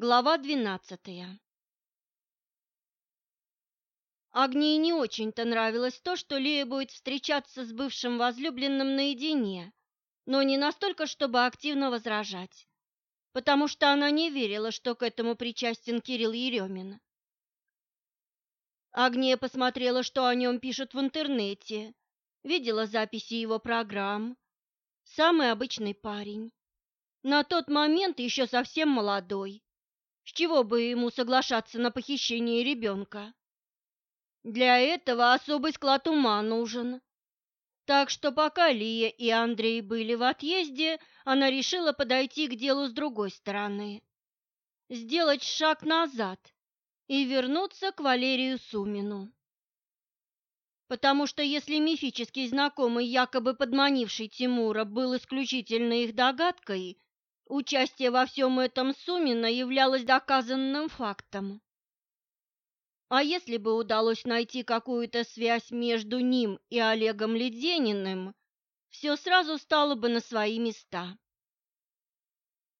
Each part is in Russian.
Глава двенадцатая Агнии не очень-то нравилось то, что Лея будет встречаться с бывшим возлюбленным наедине, но не настолько, чтобы активно возражать, потому что она не верила, что к этому причастен Кирилл Еремин. Агния посмотрела, что о нем пишут в интернете, видела записи его программ. Самый обычный парень. На тот момент еще совсем молодой с чего бы ему соглашаться на похищение ребенка? Для этого особый склад ума нужен. Так что пока Лия и Андрей были в отъезде, она решила подойти к делу с другой стороны. Сделать шаг назад и вернуться к Валерию Сумину. Потому что если мифический знакомый, якобы подманивший Тимура, был исключительно их догадкой, Участие во всем этом Сумина являлось доказанным фактом. А если бы удалось найти какую-то связь между ним и Олегом Ледениным, все сразу стало бы на свои места.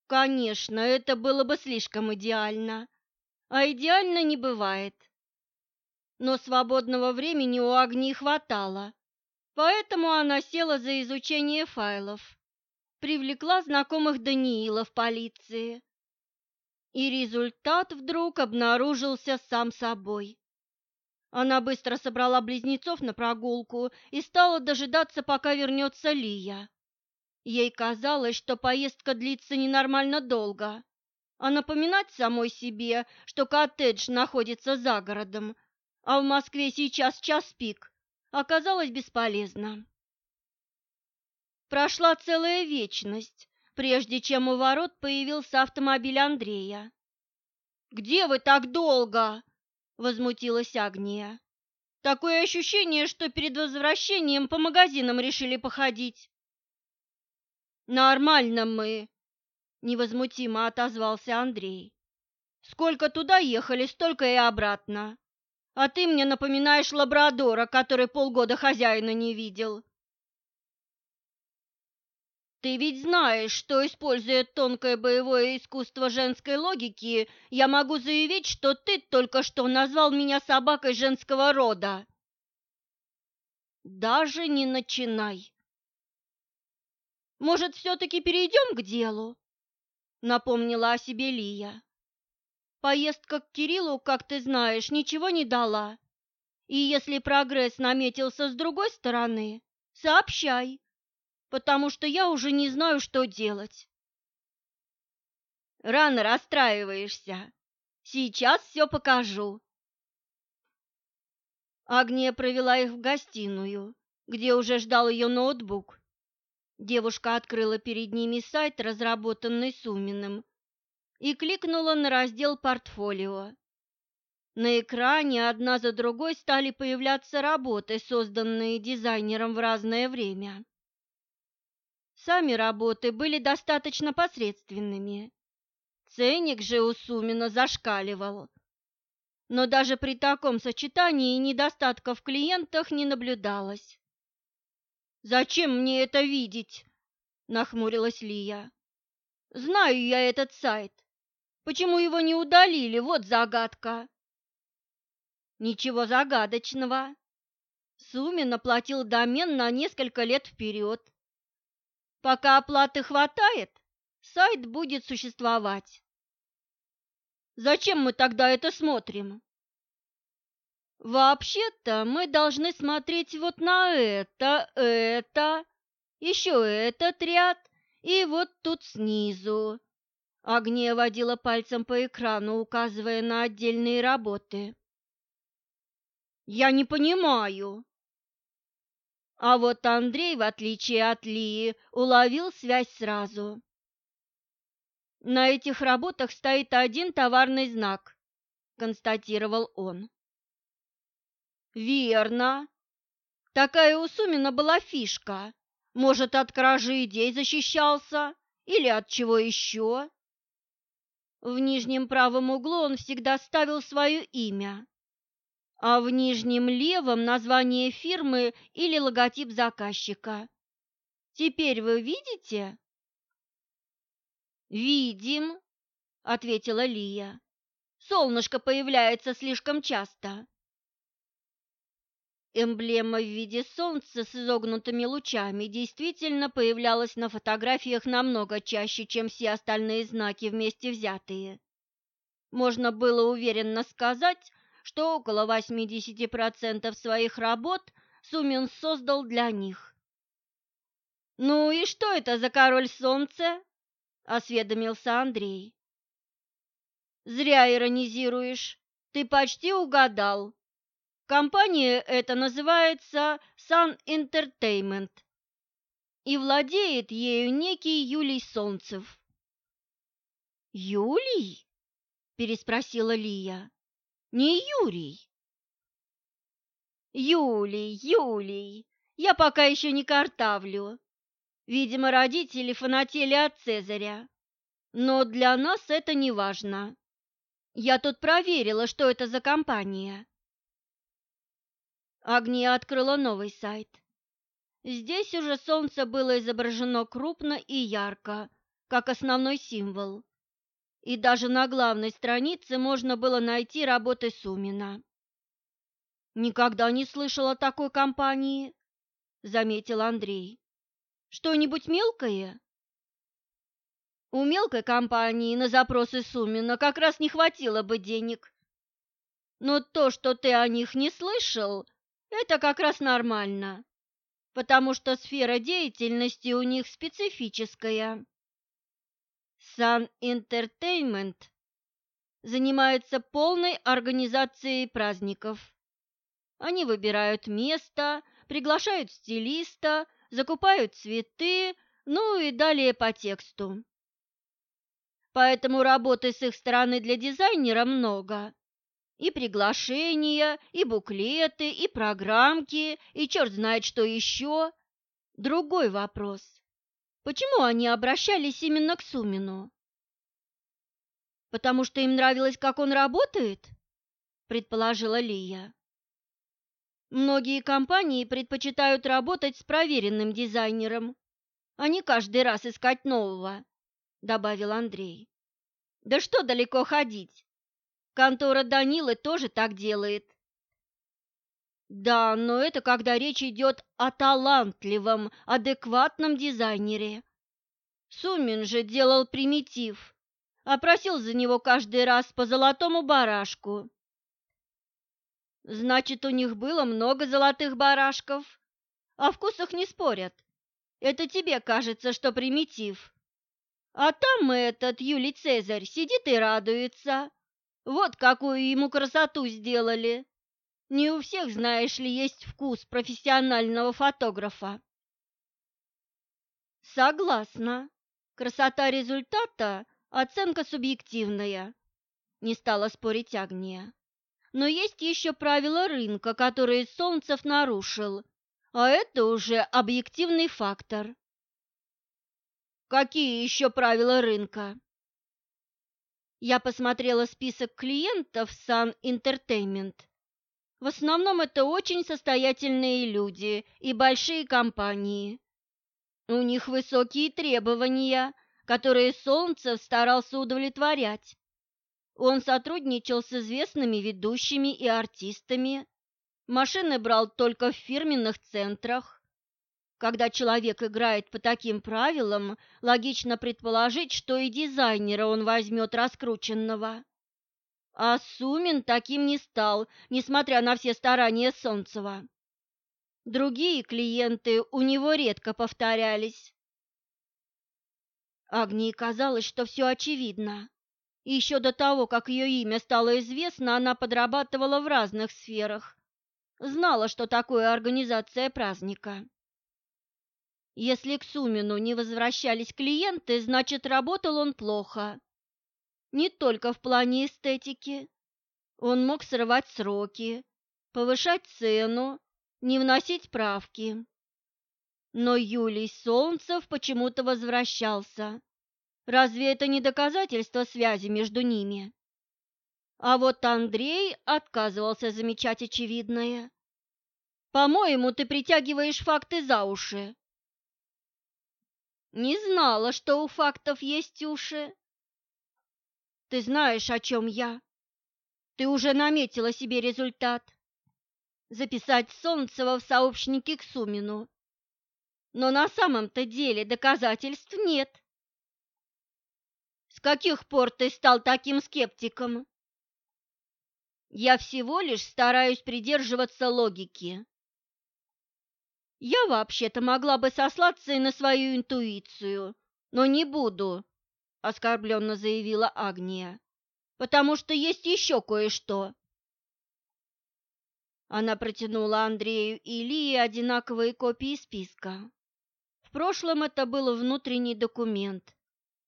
Конечно, это было бы слишком идеально, а идеально не бывает. Но свободного времени у Агни хватало, поэтому она села за изучение файлов привлекла знакомых Даниила в полиции. И результат вдруг обнаружился сам собой. Она быстро собрала близнецов на прогулку и стала дожидаться, пока вернется Лия. Ей казалось, что поездка длится ненормально долго, а напоминать самой себе, что коттедж находится за городом, а в Москве сейчас час пик, оказалось бесполезно. Прошла целая вечность, прежде чем у ворот появился автомобиль Андрея. «Где вы так долго?» – возмутилась Агния. «Такое ощущение, что перед возвращением по магазинам решили походить». «Нормально мы», – невозмутимо отозвался Андрей. «Сколько туда ехали, столько и обратно. А ты мне напоминаешь лабрадора, который полгода хозяина не видел». Ты ведь знаешь, что, используя тонкое боевое искусство женской логики, я могу заявить, что ты только что назвал меня собакой женского рода. Даже не начинай. Может, все-таки перейдем к делу? Напомнила о себе Лия. Поездка к Кириллу, как ты знаешь, ничего не дала. И если прогресс наметился с другой стороны, сообщай потому что я уже не знаю, что делать. Рано расстраиваешься. Сейчас все покажу. Агния провела их в гостиную, где уже ждал ее ноутбук. Девушка открыла перед ними сайт, разработанный Суминым, и кликнула на раздел «Портфолио». На экране одна за другой стали появляться работы, созданные дизайнером в разное время. Сами работы были достаточно посредственными. Ценник же у Сумина зашкаливал. Но даже при таком сочетании недостатков в клиентах не наблюдалось. «Зачем мне это видеть?» – нахмурилась Лия. «Знаю я этот сайт. Почему его не удалили? Вот загадка». «Ничего загадочного. Сумин оплатил домен на несколько лет вперед Пока оплаты хватает, сайт будет существовать. Зачем мы тогда это смотрим? Вообще-то мы должны смотреть вот на это, это, еще этот ряд и вот тут снизу. Агния водила пальцем по экрану, указывая на отдельные работы. «Я не понимаю», а вот Андрей, в отличие от Лии, уловил связь сразу. На этих работах стоит один товарный знак, констатировал он. Верно. Такая у Сумина была фишка. Может, от кражи идей защищался или от чего еще? В нижнем правом углу он всегда ставил свое имя а в нижнем левом название фирмы или логотип заказчика. Теперь вы видите? Видим. ответила Лия. Солнышко появляется слишком часто. Эмблема в виде солнца с изогнутыми лучами действительно появлялась на фотографиях намного чаще, чем все остальные знаки вместе взятые. Можно было уверенно сказать, что около 80% своих работ Сумин создал для них. «Ну и что это за король солнца?» – осведомился Андрей. «Зря иронизируешь. Ты почти угадал. Компания эта называется Sun Entertainment, и владеет ею некий Юлий Солнцев». «Юлий?» – переспросила Лия. «Не Юрий?» «Юлий, Юлий, я пока еще не картавлю. Видимо, родители фанатели от Цезаря. Но для нас это не важно. Я тут проверила, что это за компания. Агния открыла новый сайт. Здесь уже солнце было изображено крупно и ярко, как основной символ. И даже на главной странице можно было найти работы Сумина. «Никогда не слышала такой компании», — заметил Андрей. Что-нибудь мелкое? У мелкой компании на запросы Сумина как раз не хватило бы денег. Но то, что ты о них не слышал, это как раз нормально, потому что сфера деятельности у них специфическая. Sun Entertainment занимается полной организацией праздников. Они выбирают место, приглашают стилиста, закупают цветы, ну и далее по тексту. Поэтому работы с их стороны для дизайнера много. И приглашения, и буклеты, и программки, и черт знает что еще. Другой вопрос. Почему они обращались именно к Сумину? Потому что им нравилось, как он работает? Предположила Лия. Многие компании предпочитают работать с проверенным дизайнером, а не каждый раз искать нового, добавил Андрей. Да что далеко ходить? Контора Данилы тоже так делает. Да, но это когда речь идет о талантливом, адекватном дизайнере. Сумин же делал примитив, а просил за него каждый раз по золотому барашку. Значит, у них было много золотых барашков. О вкусах не спорят. Это тебе кажется, что примитив. А там этот Юлий Цезарь сидит и радуется. Вот какую ему красоту сделали. Не у всех, знаешь ли, есть вкус профессионального фотографа. Согласна. Красота результата – оценка субъективная. Не стала спорить Агния. Но есть еще правила рынка, которые Солнцев нарушил, а это уже объективный фактор. Какие еще правила рынка? Я посмотрела список клиентов Sun Entertainment. В основном это очень состоятельные люди и большие компании. У них высокие требования, которые Солнцев старался удовлетворять. Он сотрудничал с известными ведущими и артистами. Машины брал только в фирменных центрах. Когда человек играет по таким правилам, логично предположить, что и дизайнера он возьмет раскрученного. А Сумин таким не стал, несмотря на все старания Солнцева. Другие клиенты у него редко повторялись. Агнии казалось, что все очевидно. Еще до того, как ее имя стало известно, она подрабатывала в разных сферах. Знала, что такое организация праздника. Если к Сумину не возвращались клиенты, значит, работал он плохо. Не только в плане эстетики. Он мог срывать сроки, повышать цену, не вносить правки. Но Юлий Солнцев почему-то возвращался. Разве это не доказательство связи между ними? А вот Андрей отказывался замечать очевидное. По-моему, ты притягиваешь факты за уши. Не знала, что у фактов есть уши. Ты знаешь, о чем я. Ты уже наметила себе результат. Записать Солнцева в сообщники к Сумину. Но на самом-то деле доказательств нет. С каких пор ты стал таким скептиком? Я всего лишь стараюсь придерживаться логики. Я вообще-то могла бы сослаться и на свою интуицию, но не буду, оскорбленно заявила Агния, потому что есть еще кое-что. Она протянула Андрею и Лии одинаковые копии списка. В прошлом это был внутренний документ,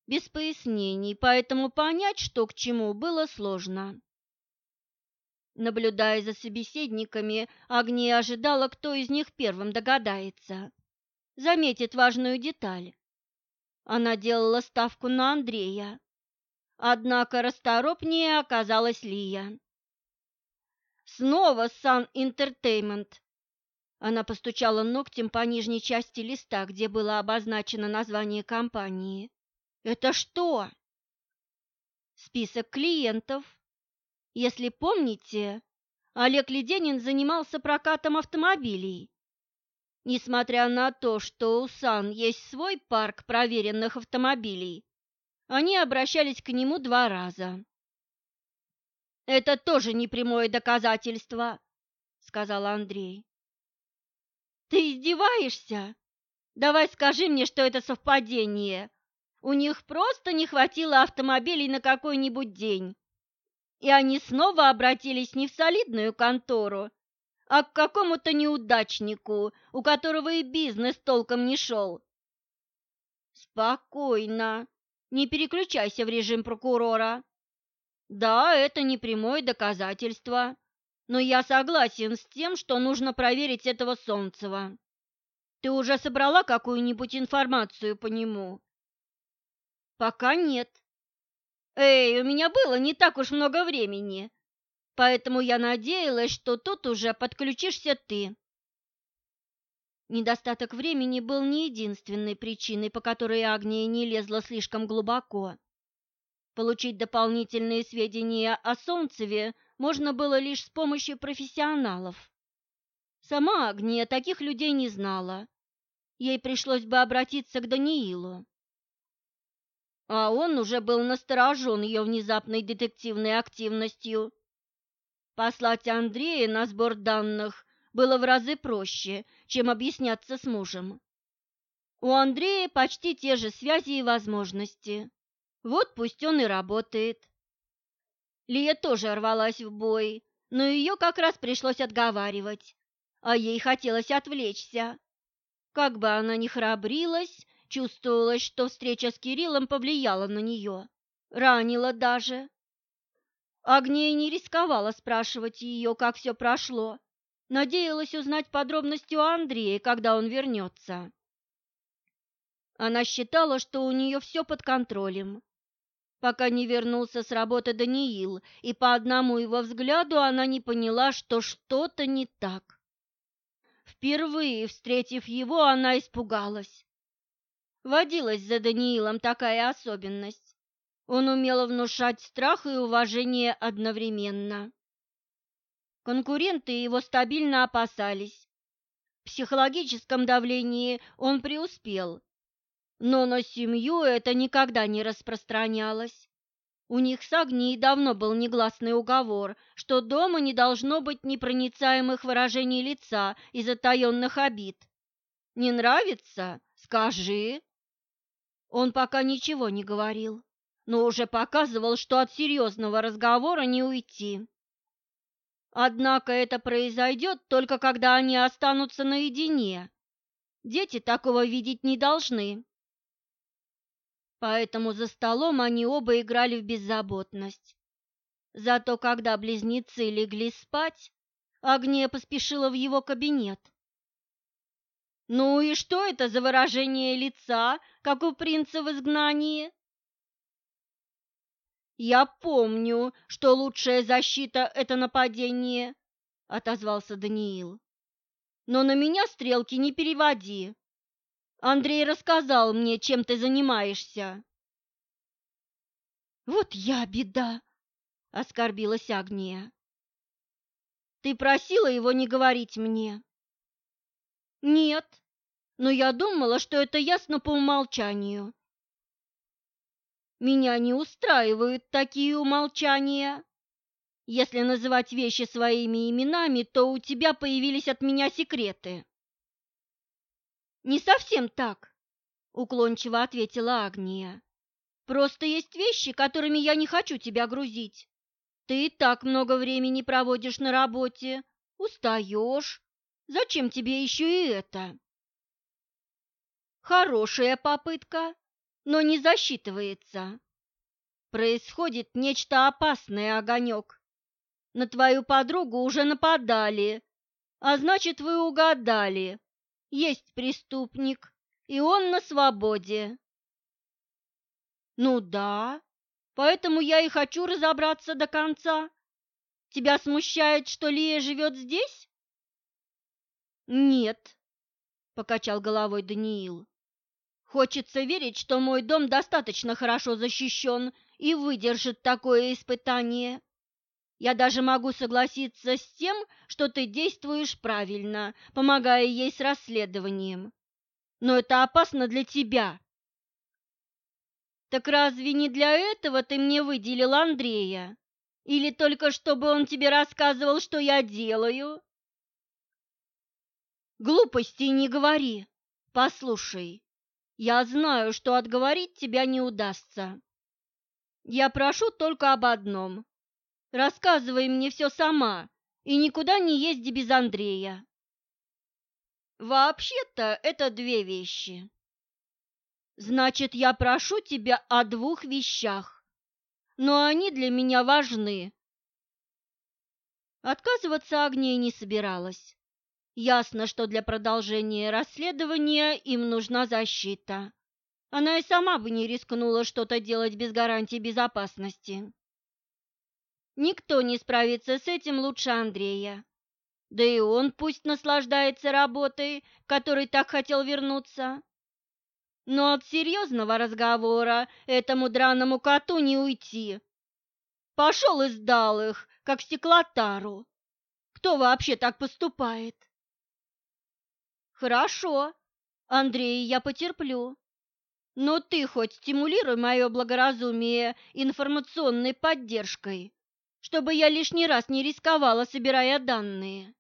без пояснений, поэтому понять, что к чему, было сложно. Наблюдая за собеседниками, Агния ожидала, кто из них первым догадается, заметит важную деталь. Она делала ставку на Андрея, однако расторопнее оказалась Лия. Снова Сан Entertainment. Она постучала ногтем по нижней части листа, где было обозначено название компании. Это что? Список клиентов. Если помните, Олег Леденин занимался прокатом автомобилей. Несмотря на то, что у Сан есть свой парк проверенных автомобилей, они обращались к нему два раза. Это тоже непрямое доказательство, сказал Андрей. Ты издеваешься? Давай скажи мне, что это совпадение. У них просто не хватило автомобилей на какой-нибудь день. И они снова обратились не в солидную контору, а к какому-то неудачнику, у которого и бизнес толком не шел. Спокойно, не переключайся в режим прокурора. Да, это не прямое доказательство, но я согласен с тем, что нужно проверить этого Солнцева. Ты уже собрала какую-нибудь информацию по нему? Пока нет. Эй, у меня было не так уж много времени, поэтому я надеялась, что тут уже подключишься ты. Недостаток времени был не единственной причиной, по которой Агния не лезла слишком глубоко. Получить дополнительные сведения о Солнцеве можно было лишь с помощью профессионалов. Сама Агния таких людей не знала. Ей пришлось бы обратиться к Даниилу. А он уже был насторожен ее внезапной детективной активностью. Послать Андрея на сбор данных было в разы проще, чем объясняться с мужем. У Андрея почти те же связи и возможности. Вот пусть он и работает. Лия тоже рвалась в бой, но ее как раз пришлось отговаривать, а ей хотелось отвлечься. Как бы она ни храбрилась, чувствовалось, что встреча с Кириллом повлияла на нее, ранила даже. Агния не рисковала спрашивать ее, как все прошло, надеялась узнать подробности у Андрея, когда он вернется. Она считала, что у нее все под контролем, пока не вернулся с работы Даниил, и по одному его взгляду она не поняла, что что-то не так. Впервые, встретив его, она испугалась. Водилась за Даниилом такая особенность. Он умел внушать страх и уважение одновременно. Конкуренты его стабильно опасались. В психологическом давлении он преуспел, но на семью это никогда не распространялось. У них с Агнией давно был негласный уговор, что дома не должно быть непроницаемых выражений лица и затаенных обид. «Не нравится? Скажи!» Он пока ничего не говорил, но уже показывал, что от серьезного разговора не уйти. Однако это произойдет только когда они останутся наедине. Дети такого видеть не должны. Поэтому за столом они оба играли в беззаботность. Зато когда близнецы легли спать, Агния поспешила в его кабинет. «Ну и что это за выражение лица, как у принца в изгнании?» «Я помню, что лучшая защита — это нападение», — отозвался Даниил. «Но на меня стрелки не переводи. Андрей рассказал мне, чем ты занимаешься. Вот я беда, оскорбилась Агния. Ты просила его не говорить мне. Нет, но я думала, что это ясно по умолчанию. Меня не устраивают такие умолчания. Если называть вещи своими именами, то у тебя появились от меня секреты. Не совсем так, уклончиво ответила Агния. Просто есть вещи, которыми я не хочу тебя грузить. Ты и так много времени проводишь на работе, устаешь. Зачем тебе еще и это? Хорошая попытка, но не засчитывается. Происходит нечто опасное, Огонек. На твою подругу уже нападали, а значит, вы угадали. Есть преступник, и он на свободе. Ну да, поэтому я и хочу разобраться до конца. Тебя смущает, что Лия живет здесь? Нет, покачал головой Даниил. Хочется верить, что мой дом достаточно хорошо защищен и выдержит такое испытание. Я даже могу согласиться с тем, что ты действуешь правильно, помогая ей с расследованием. Но это опасно для тебя. Так разве не для этого ты мне выделил Андрея? Или только чтобы он тебе рассказывал, что я делаю? Глупостей не говори. Послушай, я знаю, что отговорить тебя не удастся. Я прошу только об одном. Рассказывай мне все сама и никуда не езди без Андрея. Вообще-то это две вещи. Значит, я прошу тебя о двух вещах, но они для меня важны. Отказываться Агния не собиралась. Ясно, что для продолжения расследования им нужна защита. Она и сама бы не рискнула что-то делать без гарантии безопасности. Никто не справится с этим лучше Андрея. Да и он пусть наслаждается работой, которой так хотел вернуться. Но от серьезного разговора этому драному коту не уйти. Пошел и сдал их, как стеклотару. Кто вообще так поступает? Хорошо, Андрей, я потерплю. Но ты хоть стимулируй мое благоразумие информационной поддержкой, чтобы я лишний раз не рисковала, собирая данные.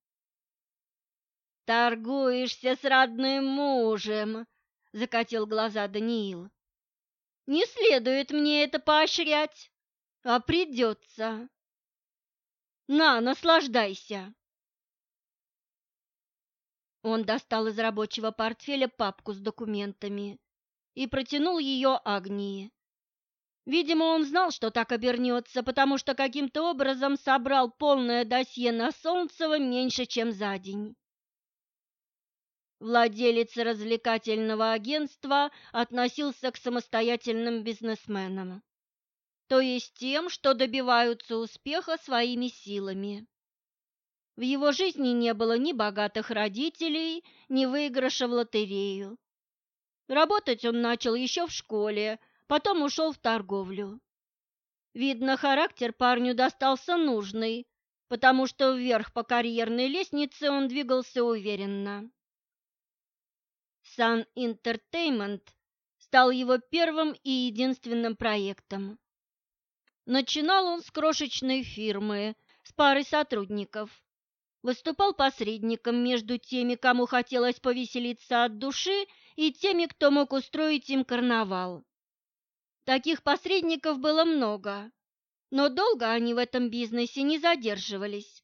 Торгуешься с родным мужем, закатил глаза Даниил. Не следует мне это поощрять, а придется. На, наслаждайся. Он достал из рабочего портфеля папку с документами и протянул ее Агнии. Видимо, он знал, что так обернется, потому что каким-то образом собрал полное досье на Солнцева меньше, чем за день. Владелец развлекательного агентства относился к самостоятельным бизнесменам, то есть тем, что добиваются успеха своими силами. В его жизни не было ни богатых родителей, ни выигрыша в лотерею. Работать он начал еще в школе, потом ушел в торговлю. Видно, характер парню достался нужный, потому что вверх по карьерной лестнице он двигался уверенно. Sun Entertainment стал его первым и единственным проектом. Начинал он с крошечной фирмы, с парой сотрудников. Выступал посредником между теми, кому хотелось повеселиться от души, и теми, кто мог устроить им карнавал. Таких посредников было много, но долго они в этом бизнесе не задерживались.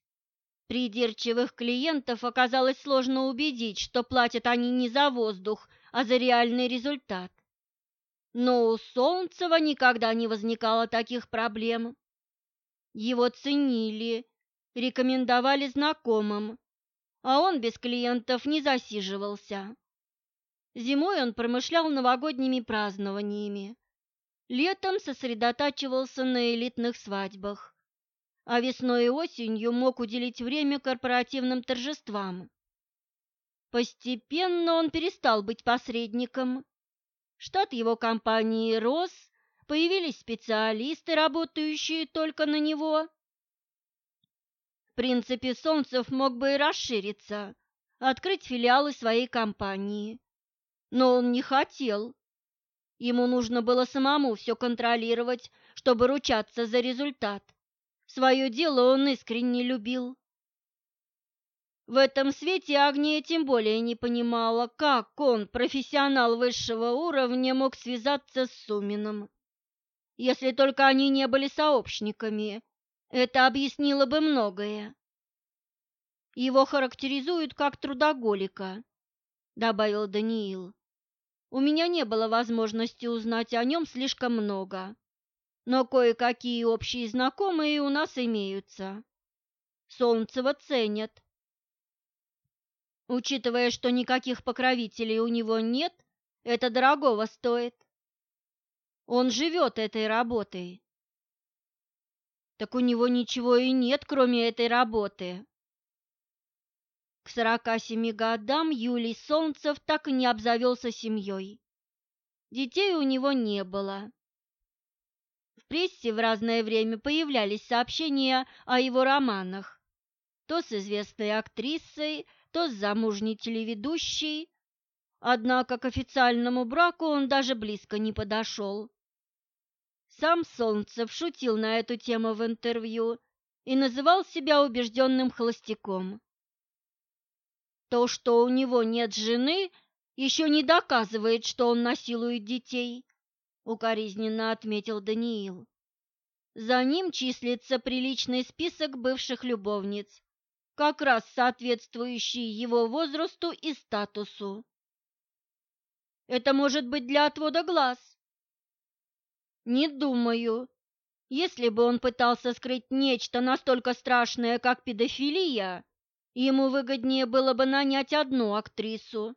Придирчивых клиентов оказалось сложно убедить, что платят они не за воздух, а за реальный результат. Но у Солнцева никогда не возникало таких проблем. Его ценили, рекомендовали знакомым, а он без клиентов не засиживался. Зимой он промышлял новогодними празднованиями, летом сосредотачивался на элитных свадьбах а весной и осенью мог уделить время корпоративным торжествам. Постепенно он перестал быть посредником. Штат его компании рос, появились специалисты, работающие только на него. Принципе, Солнцев мог бы и расшириться, открыть филиалы своей компании. Но он не хотел. Ему нужно было самому все контролировать, чтобы ручаться за результат. Свое дело он искренне любил. В этом свете Агния тем более не понимала, как он, профессионал высшего уровня, мог связаться с Сумином. Если только они не были сообщниками, это объяснило бы многое. Его характеризуют как трудоголика, добавил Даниил. У меня не было возможности узнать о нем слишком много, но кое-какие общие знакомые у нас имеются. Солнцева ценят. Учитывая, что никаких покровителей у него нет, это дорогого стоит. Он живет этой работой. Так у него ничего и нет, кроме этой работы. К сорока семи годам Юлий Солнцев так и не обзавелся семьей. Детей у него не было. В прессе в разное время появлялись сообщения о его романах. То с известной актрисой, то с замужней телеведущей, однако к официальному браку он даже близко не подошел. Сам Солнцев шутил на эту тему в интервью и называл себя убежденным холостяком. То, что у него нет жены, еще не доказывает, что он насилует детей, укоризненно отметил Даниил. За ним числится приличный список бывших любовниц, как раз соответствующий его возрасту и статусу. Это может быть для отвода глаз. Не думаю. Если бы он пытался скрыть нечто настолько страшное, как педофилия, ему выгоднее было бы нанять одну актрису,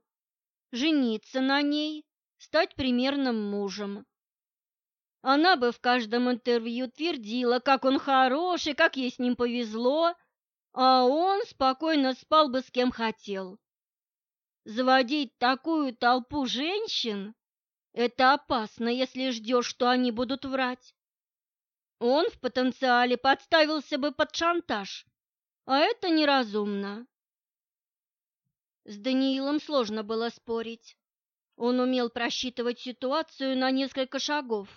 жениться на ней, стать примерным мужем. Она бы в каждом интервью твердила, как он хороший, как ей с ним повезло, а он спокойно спал бы с кем хотел. Заводить такую толпу женщин – это опасно, если ждешь, что они будут врать. Он в потенциале подставился бы под шантаж, а это неразумно. С Даниилом сложно было спорить. Он умел просчитывать ситуацию на несколько шагов,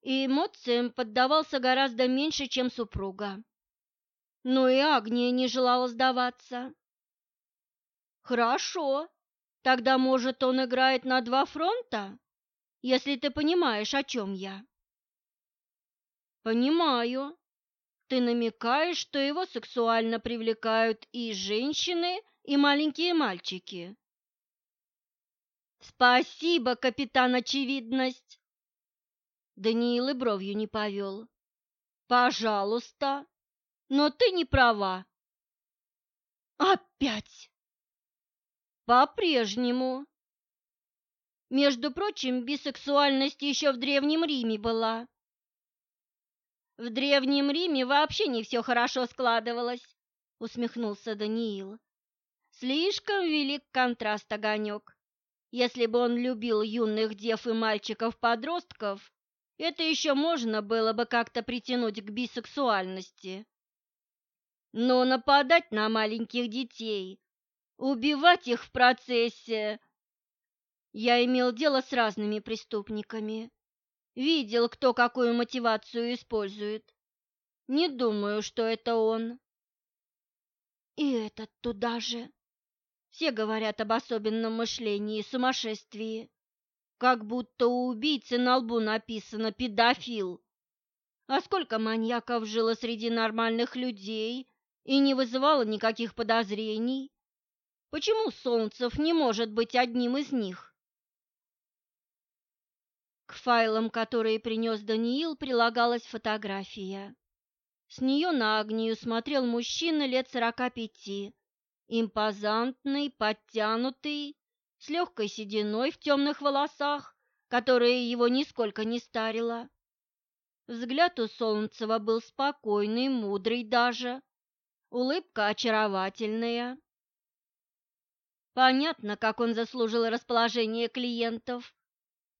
и эмоциям поддавался гораздо меньше, чем супруга но и Агния не желала сдаваться. «Хорошо, тогда, может, он играет на два фронта, если ты понимаешь, о чем я?» «Понимаю. Ты намекаешь, что его сексуально привлекают и женщины, и маленькие мальчики». «Спасибо, капитан Очевидность!» Даниил и бровью не повел. «Пожалуйста, но ты не права. Опять. По-прежнему. Между прочим, бисексуальность еще в Древнем Риме была. В Древнем Риме вообще не все хорошо складывалось, усмехнулся Даниил. Слишком велик контраст огонек. Если бы он любил юных дев и мальчиков-подростков, это еще можно было бы как-то притянуть к бисексуальности. Но нападать на маленьких детей, убивать их в процессе... Я имел дело с разными преступниками. Видел, кто какую мотивацию использует. Не думаю, что это он. И этот туда же. Все говорят об особенном мышлении и сумасшествии. Как будто у убийцы на лбу написано «педофил». А сколько маньяков жило среди нормальных людей, и не вызывало никаких подозрений. Почему Солнцев не может быть одним из них? К файлам, которые принес Даниил, прилагалась фотография. С нее на Агнию смотрел мужчина лет сорока пяти, импозантный, подтянутый, с легкой сединой в темных волосах, которая его нисколько не старила. Взгляд у Солнцева был спокойный, мудрый даже, улыбка очаровательная. Понятно, как он заслужил расположение клиентов.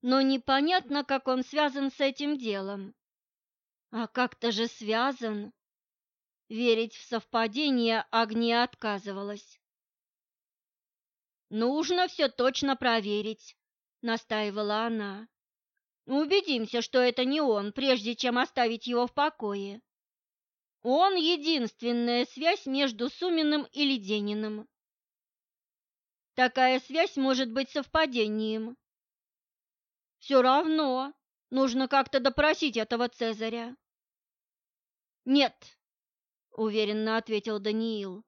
Но непонятно, как он связан с этим делом. А как-то же связан. Верить в совпадение Агния отказывалась. «Нужно все точно проверить», — настаивала она. «Убедимся, что это не он, прежде чем оставить его в покое. Он — единственная связь между Суминым и Ледениным. Такая связь может быть совпадением. Все равно нужно как-то допросить этого Цезаря. Нет, уверенно ответил Даниил.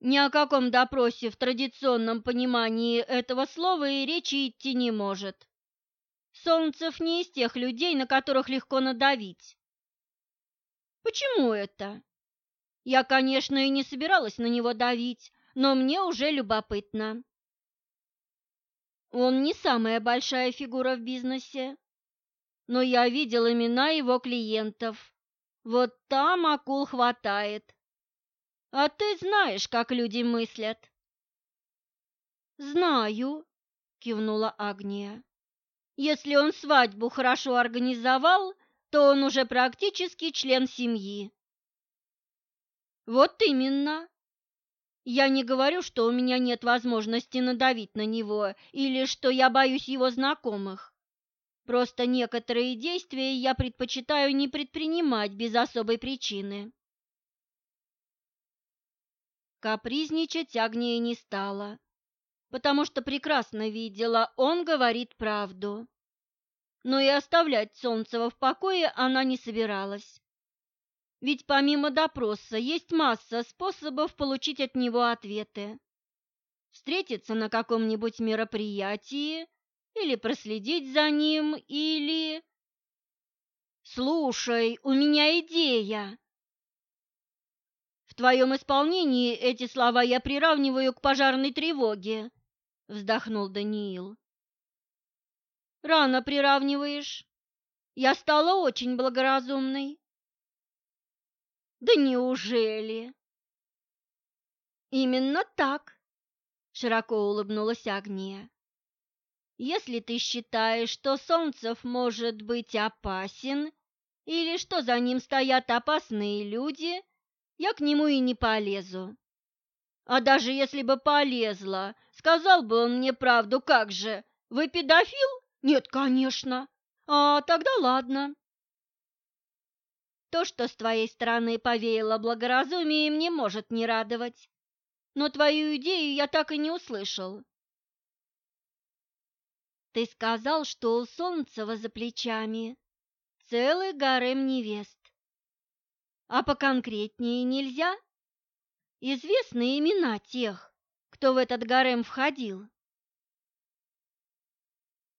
Ни о каком допросе в традиционном понимании этого слова и речи идти не может. Солнцев не из тех людей, на которых легко надавить. Почему это? Я, конечно, и не собиралась на него давить, но мне уже любопытно. Он не самая большая фигура в бизнесе, но я видел имена его клиентов. Вот там акул хватает. А ты знаешь, как люди мыслят. Знаю, кивнула Агния. Если он свадьбу хорошо организовал, то он уже практически член семьи. Вот именно. Я не говорю, что у меня нет возможности надавить на него или что я боюсь его знакомых. Просто некоторые действия я предпочитаю не предпринимать без особой причины. Капризничать Агния не стала, потому что прекрасно видела, он говорит правду но и оставлять Солнцева в покое она не собиралась. Ведь помимо допроса есть масса способов получить от него ответы. Встретиться на каком-нибудь мероприятии или проследить за ним, или... «Слушай, у меня идея!» «В твоем исполнении эти слова я приравниваю к пожарной тревоге», — вздохнул Даниил. Рано приравниваешь. Я стала очень благоразумной. Да неужели? Именно так, широко улыбнулась Агния. Если ты считаешь, что Солнцев может быть опасен или что за ним стоят опасные люди, я к нему и не полезу. А даже если бы полезла, сказал бы он мне правду, как же, вы педофил? Нет, конечно. А тогда ладно. То, что с твоей стороны повеяло благоразумием, не может не радовать. Но твою идею я так и не услышал. Ты сказал, что у Солнцева за плечами целый гарем невест. А поконкретнее нельзя? Известны имена тех, кто в этот гарем входил.